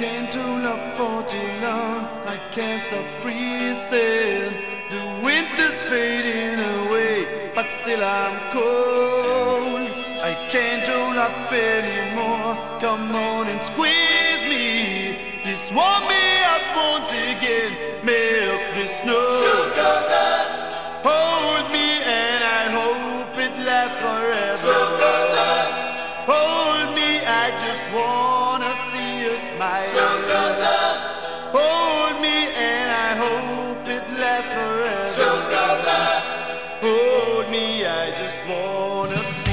can't hold up for too long. I can't stop freezing. The winter's fading away, but still I'm cold. I can't hold up anymore. Come on and squeeze me. This warm me up once again. Melt the snow. wanna see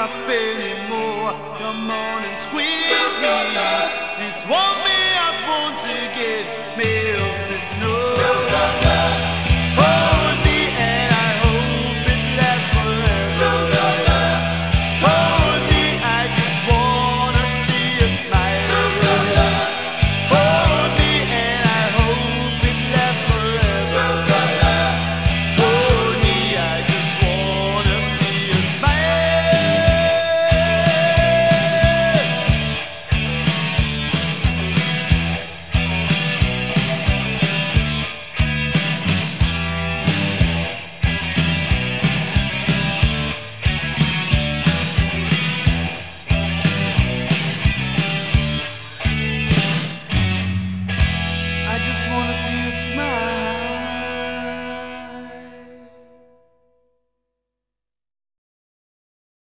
up anymore. Come on and squeeze me. This one. wanna see you smile.